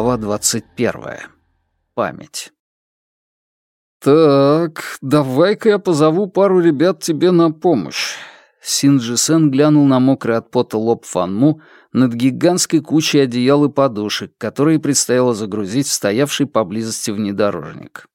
Глава 21. Память. «Так, давай-ка я позову пару ребят тебе на помощь». Синджи Сен глянул на мокрый от пота лоб Фанму над гигантской кучей одеял и подушек, которые предстояло загрузить в стоявший поблизости внедорожник.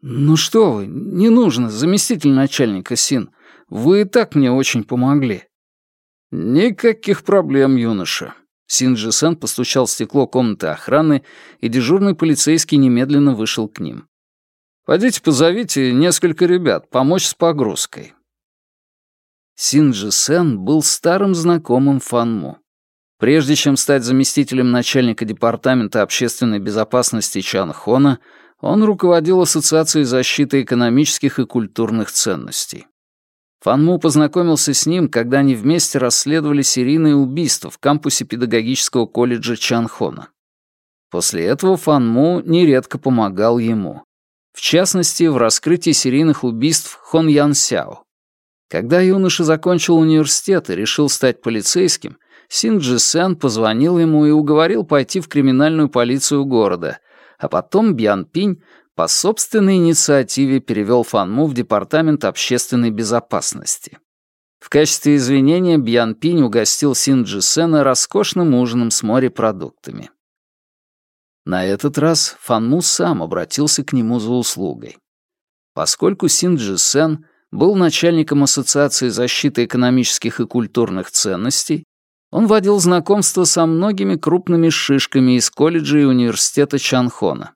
«Ну что вы, не нужно, заместитель начальника Син. Вы и так мне очень помогли». «Никаких проблем, юноша». Синджи Сен постучал в стекло комнаты охраны, и дежурный полицейский немедленно вышел к ним. Пойдите позовите несколько ребят, помочь с погрузкой». Синджи Сен был старым знакомым Фанму. Прежде чем стать заместителем начальника департамента общественной безопасности Чан Хона, он руководил Ассоциацией защиты экономических и культурных ценностей. Фанму познакомился с ним, когда они вместе расследовали серийные убийства в кампусе педагогического колледжа Чанхона. После этого Фанму нередко помогал ему в частности, в раскрытии серийных убийств Хон Ян Сяо. Когда юноша закончил университет и решил стать полицейским, Син Джи Сен позвонил ему и уговорил пойти в криминальную полицию города, а потом Бьян Пинь по собственной инициативе перевел Фанму в Департамент общественной безопасности. В качестве извинения Бьян Пинь угостил Син Джи Сена роскошным ужином с морепродуктами. На этот раз Фанму сам обратился к нему за услугой. Поскольку Синджи Сен был начальником Ассоциации защиты экономических и культурных ценностей, он водил знакомство со многими крупными шишками из колледжа и университета Чанхона.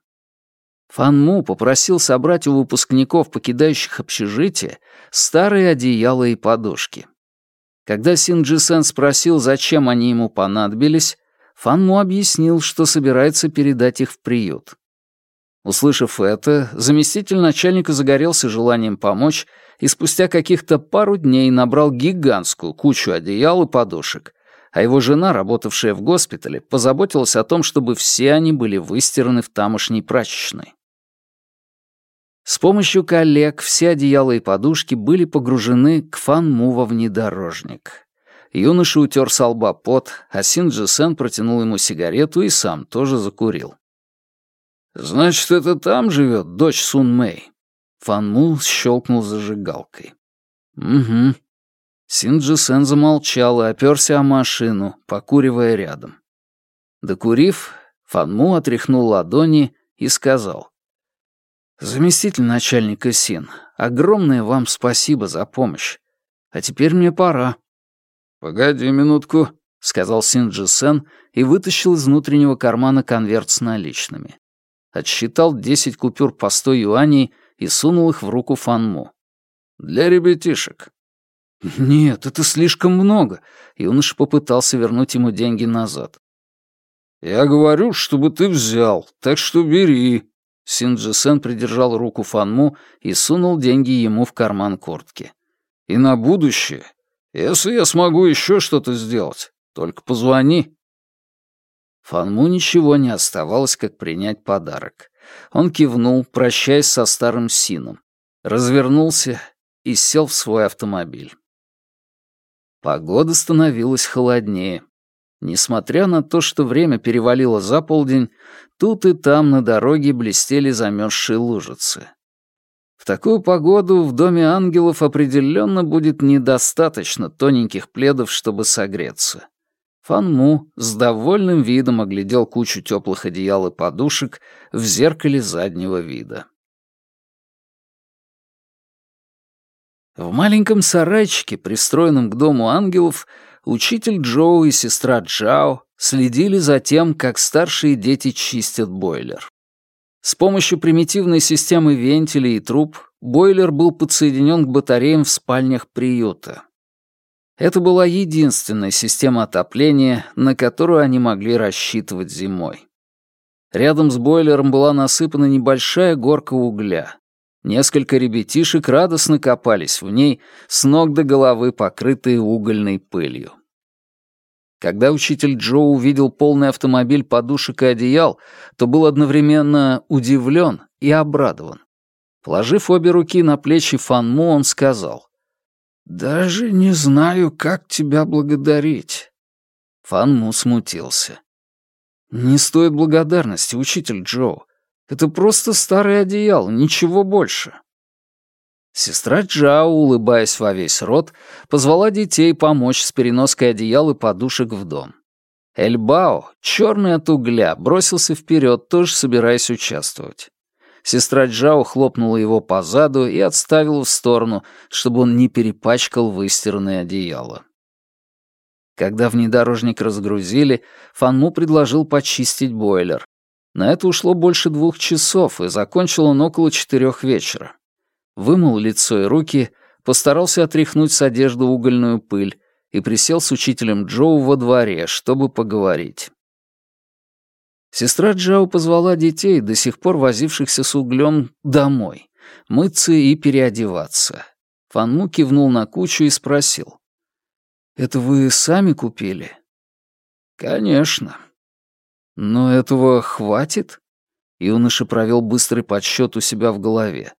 Фанму попросил собрать у выпускников, покидающих общежитие, старые одеяла и подушки. Когда Синджи Сен спросил, зачем они ему понадобились, Фанму объяснил, что собирается передать их в приют. Услышав это, заместитель начальника загорелся желанием помочь и спустя каких-то пару дней набрал гигантскую кучу одеял и подушек, а его жена, работавшая в госпитале, позаботилась о том, чтобы все они были выстираны в тамошней прачечной. С помощью коллег все одеяла и подушки были погружены к Фанму во внедорожник. Юноша утер со лба пот, а Синджи Сен протянул ему сигарету и сам тоже закурил. «Значит, это там живет дочь Сун Мэй?» Фан Му щелкнул зажигалкой. «Угу». Синджи Сен замолчал и оперся о машину, покуривая рядом. Докурив, Фан Му отряхнул ладони и сказал. «Заместитель начальника Син, огромное вам спасибо за помощь. А теперь мне пора. «Погоди минутку», — сказал Синджи Сен и вытащил из внутреннего кармана конверт с наличными. Отсчитал десять купюр по сто юаней и сунул их в руку Фанму. «Для ребятишек». «Нет, это слишком много», — юноша попытался вернуть ему деньги назад. «Я говорю, чтобы ты взял, так что бери». Синджи придержал руку Фанму и сунул деньги ему в карман куртки. «И на будущее если я смогу еще что-то сделать, только позвони». Фанму ничего не оставалось, как принять подарок. Он кивнул, прощаясь со старым Сином, развернулся и сел в свой автомобиль. Погода становилась холоднее. Несмотря на то, что время перевалило за полдень, тут и там на дороге блестели замерзшие лужицы. В такую погоду в доме ангелов определенно будет недостаточно тоненьких пледов, чтобы согреться. Фанму с довольным видом оглядел кучу теплых одеял и подушек в зеркале заднего вида. В маленьком сарайчике, пристроенном к дому ангелов, учитель Джоу и сестра Джао следили за тем, как старшие дети чистят бойлер. С помощью примитивной системы вентилей и труб бойлер был подсоединен к батареям в спальнях приюта. Это была единственная система отопления, на которую они могли рассчитывать зимой. Рядом с бойлером была насыпана небольшая горка угля. Несколько ребятишек радостно копались в ней, с ног до головы покрытые угольной пылью. Когда учитель Джо увидел полный автомобиль подушек и одеял, то был одновременно удивлен и обрадован. Положив обе руки на плечи Фанму, он сказал, «Даже не знаю, как тебя благодарить». Фанму смутился. «Не стоит благодарности, учитель Джоу. Это просто старое одеяло, ничего больше». Сестра Джао, улыбаясь во весь рот, позвала детей помочь с переноской одеял и подушек в дом. Эльбао, черный от угля, бросился вперед, тоже собираясь участвовать. Сестра Джао хлопнула его по заду и отставила в сторону, чтобы он не перепачкал выстиранное одеяло. Когда внедорожник разгрузили, Фанму предложил почистить бойлер. На это ушло больше двух часов, и закончил он около четырех вечера вымыл лицо и руки, постарался отряхнуть с одежды угольную пыль и присел с учителем Джоу во дворе, чтобы поговорить. Сестра Джао позвала детей, до сих пор возившихся с углем, домой, мыться и переодеваться. Фанму кивнул на кучу и спросил. «Это вы сами купили?» «Конечно». «Но этого хватит?» Юноша провел быстрый подсчет у себя в голове.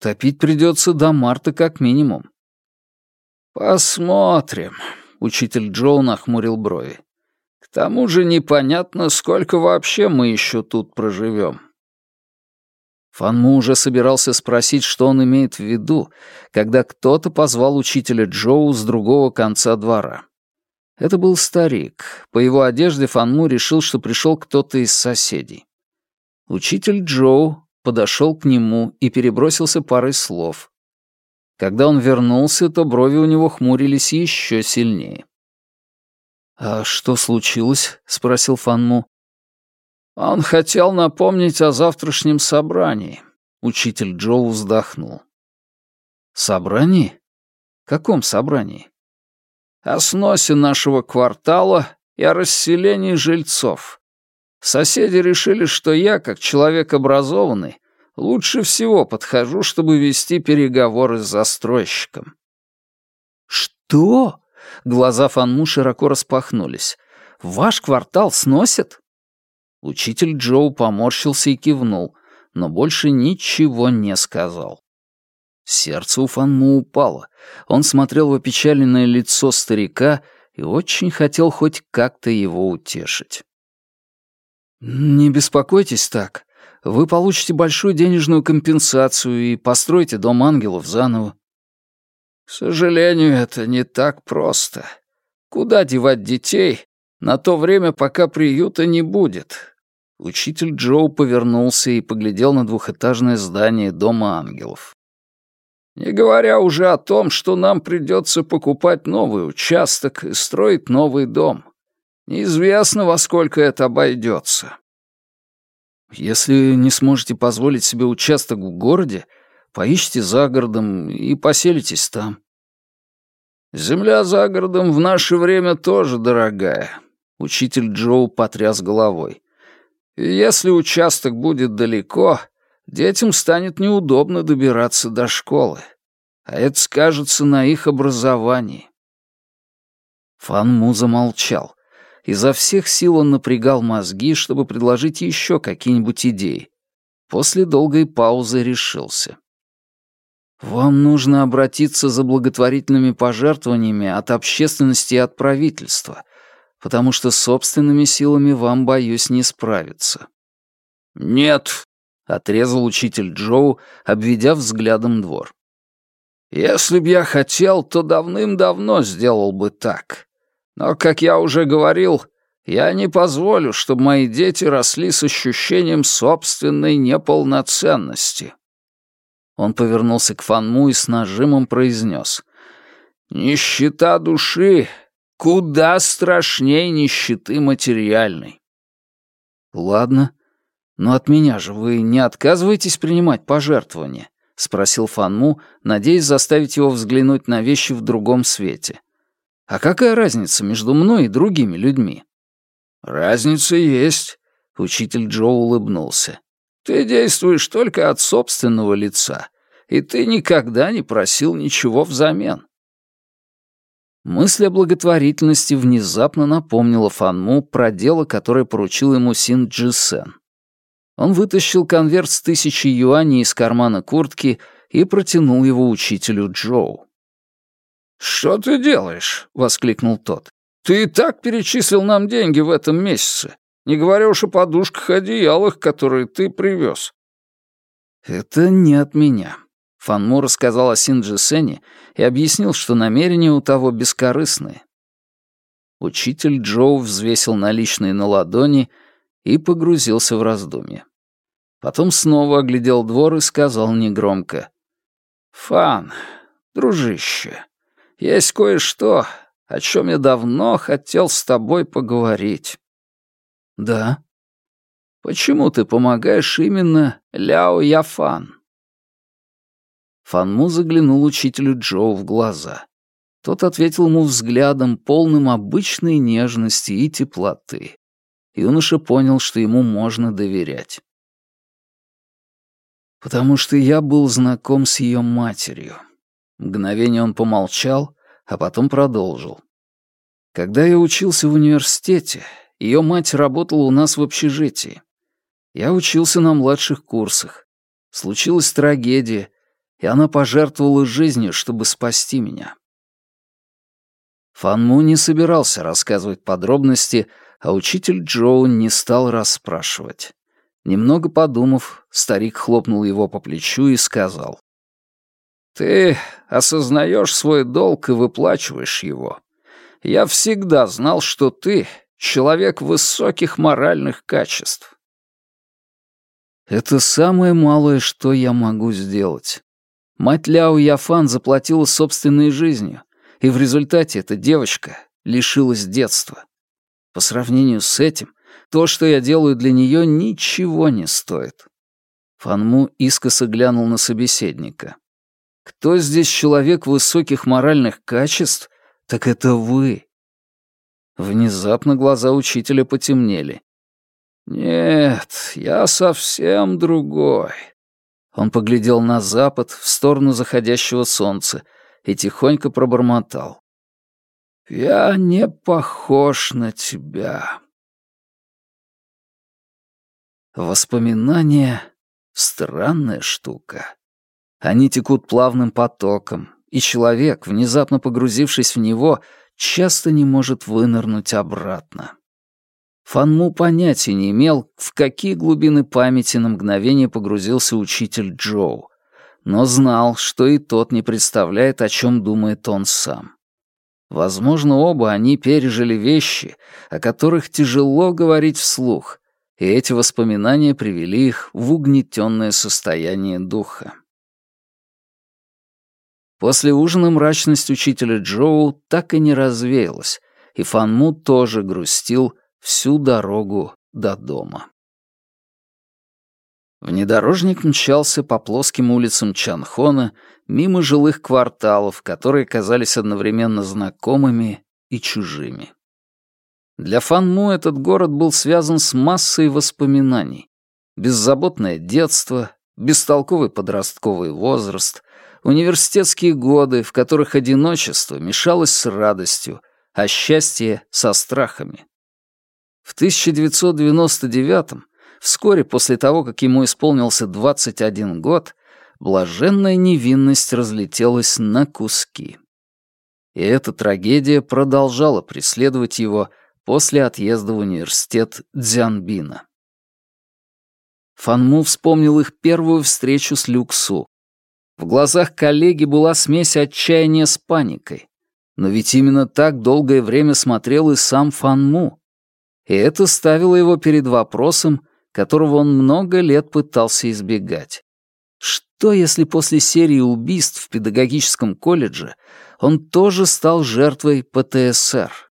Топить придется до марта как минимум. Посмотрим. Учитель Джоу нахмурил брови. К тому же непонятно, сколько вообще мы еще тут проживем. Фанму уже собирался спросить, что он имеет в виду, когда кто-то позвал учителя Джоу с другого конца двора. Это был старик. По его одежде Фанму решил, что пришел кто-то из соседей. Учитель Джоу подошел к нему и перебросился парой слов. Когда он вернулся, то брови у него хмурились еще сильнее. «А что случилось?» — спросил Фанму. «Он хотел напомнить о завтрашнем собрании», — учитель Джоу вздохнул. «Собрании? Каком собрании?» «О сносе нашего квартала и о расселении жильцов. Соседи решили, что я, как человек образованный, лучше всего подхожу, чтобы вести переговоры с застройщиком. «Что?» — глаза Фанму широко распахнулись. «Ваш квартал сносят?» Учитель Джоу поморщился и кивнул, но больше ничего не сказал. Сердце у Фанму упало. Он смотрел в опечаленное лицо старика и очень хотел хоть как-то его утешить. «Не беспокойтесь так. Вы получите большую денежную компенсацию и построите дом ангелов заново». «К сожалению, это не так просто. Куда девать детей на то время, пока приюта не будет?» Учитель Джоу повернулся и поглядел на двухэтажное здание Дома ангелов. «Не говоря уже о том, что нам придется покупать новый участок и строить новый дом. Неизвестно, во сколько это обойдется. Если не сможете позволить себе участок в городе, поищите за городом и поселитесь там. Земля за городом в наше время тоже дорогая. Учитель Джоу потряс головой. Если участок будет далеко, детям станет неудобно добираться до школы. А это скажется на их образовании. Фан Му замолчал. Изо всех сил он напрягал мозги, чтобы предложить еще какие-нибудь идеи. После долгой паузы решился. «Вам нужно обратиться за благотворительными пожертвованиями от общественности и от правительства, потому что собственными силами вам, боюсь, не справиться». «Нет», — отрезал учитель Джоу, обведя взглядом двор. «Если б я хотел, то давным-давно сделал бы так. Но, как я уже говорил, я не позволю, чтобы мои дети росли с ощущением собственной неполноценности». Он повернулся к Фанму и с нажимом произнес. «Нищета души куда страшнее нищеты материальной». «Ладно, но от меня же вы не отказываетесь принимать пожертвования?» — спросил Фанму, надеясь заставить его взглянуть на вещи в другом свете. А какая разница между мной и другими людьми? Разница есть, учитель Джо улыбнулся. Ты действуешь только от собственного лица, и ты никогда не просил ничего взамен. Мысль о благотворительности внезапно напомнила Фанму про дело, которое поручил ему Син Джисен. Он вытащил конверт с тысячи юаней из кармана куртки и протянул его учителю Джоу. «Что ты делаешь?» — воскликнул тот. «Ты и так перечислил нам деньги в этом месяце. Не говоря уж о подушках и одеялах, которые ты привез. Это не от меня. Фанму рассказал о Синджи Сене и объяснил, что намерения у того бескорыстные. Учитель Джоу взвесил наличные на ладони и погрузился в раздумье. Потом снова оглядел двор и сказал негромко. «Фан, дружище, есть кое-что, о чем я давно хотел с тобой поговорить». «Да». «Почему ты помогаешь именно Ляо Яфан?» Фанму заглянул учителю Джоу в глаза. Тот ответил ему взглядом, полным обычной нежности и теплоты. Юноша понял, что ему можно доверять. «Потому что я был знаком с ее матерью». Мгновение он помолчал, а потом продолжил. «Когда я учился в университете, ее мать работала у нас в общежитии. Я учился на младших курсах. Случилась трагедия, и она пожертвовала жизнью, чтобы спасти меня. Фанму не собирался рассказывать подробности, а учитель Джоу не стал расспрашивать. Немного подумав, старик хлопнул его по плечу и сказал. «Ты осознаешь свой долг и выплачиваешь его. Я всегда знал, что ты — человек высоких моральных качеств». «Это самое малое, что я могу сделать. Мать Ляо Яфан заплатила собственной жизнью, и в результате эта девочка лишилась детства. По сравнению с этим, то, что я делаю для нее, ничего не стоит. Фанму искоса глянул на собеседника. «Кто здесь человек высоких моральных качеств, так это вы». Внезапно глаза учителя потемнели. «Нет, я совсем другой. Он поглядел на запад, в сторону заходящего солнца, и тихонько пробормотал. «Я не похож на тебя». Воспоминания — странная штука. Они текут плавным потоком, и человек, внезапно погрузившись в него, часто не может вынырнуть обратно. Фанму понятия не имел, в какие глубины памяти на мгновение погрузился учитель Джоу, но знал, что и тот не представляет, о чем думает он сам. Возможно, оба они пережили вещи, о которых тяжело говорить вслух, и эти воспоминания привели их в угнетенное состояние духа. После ужина мрачность учителя Джоу так и не развеялась, и Фанму тоже грустил, всю дорогу до дома. Внедорожник мчался по плоским улицам Чанхона мимо жилых кварталов, которые казались одновременно знакомыми и чужими. Для Фанму этот город был связан с массой воспоминаний. Беззаботное детство, бестолковый подростковый возраст, университетские годы, в которых одиночество мешалось с радостью, а счастье — со страхами. В 1999 вскоре после того, как ему исполнился 21 год, блаженная невинность разлетелась на куски. И эта трагедия продолжала преследовать его после отъезда в университет Дзянбина. Фанму вспомнил их первую встречу с Люксу. В глазах коллеги была смесь отчаяния с паникой. Но ведь именно так долгое время смотрел и сам Фанму и это ставило его перед вопросом, которого он много лет пытался избегать. Что, если после серии убийств в педагогическом колледже он тоже стал жертвой ПТСР?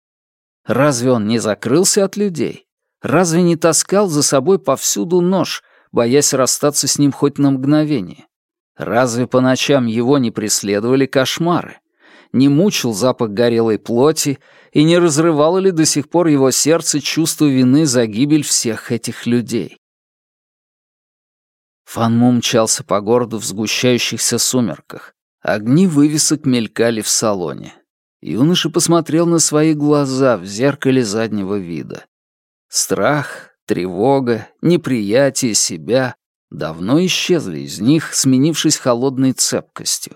Разве он не закрылся от людей? Разве не таскал за собой повсюду нож, боясь расстаться с ним хоть на мгновение? Разве по ночам его не преследовали кошмары? Не мучил запах горелой плоти и не разрывало ли до сих пор его сердце чувство вины за гибель всех этих людей. Фанму мчался по городу в сгущающихся сумерках. Огни вывесок мелькали в салоне. Юноша посмотрел на свои глаза в зеркале заднего вида. Страх, тревога, неприятие себя давно исчезли из них, сменившись холодной цепкостью.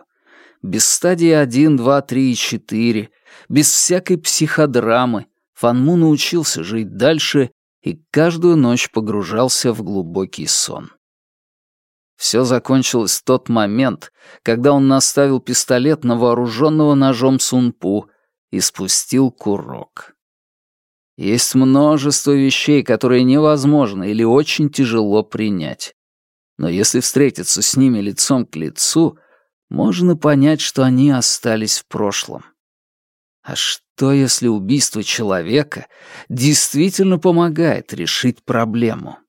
Без стадии 1, 2, 3 и 4, без всякой психодрамы, Фанму научился жить дальше и каждую ночь погружался в глубокий сон. Все закончилось в тот момент, когда он наставил пистолет на вооруженного ножом Сунпу и спустил курок. Есть множество вещей, которые невозможно или очень тяжело принять. Но если встретиться с ними лицом к лицу, можно понять, что они остались в прошлом. А что, если убийство человека действительно помогает решить проблему?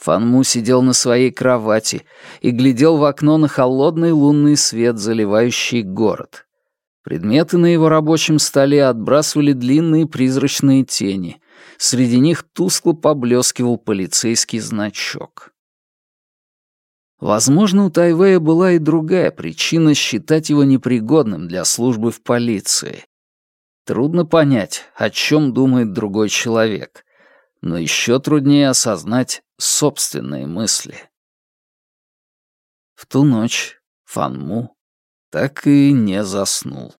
Фанму сидел на своей кровати и глядел в окно на холодный лунный свет, заливающий город. Предметы на его рабочем столе отбрасывали длинные призрачные тени. Среди них тускло поблескивал полицейский значок. Возможно, у Тайвея была и другая причина считать его непригодным для службы в полиции. Трудно понять, о чем думает другой человек, но еще труднее осознать собственные мысли. В ту ночь Фанму так и не заснул.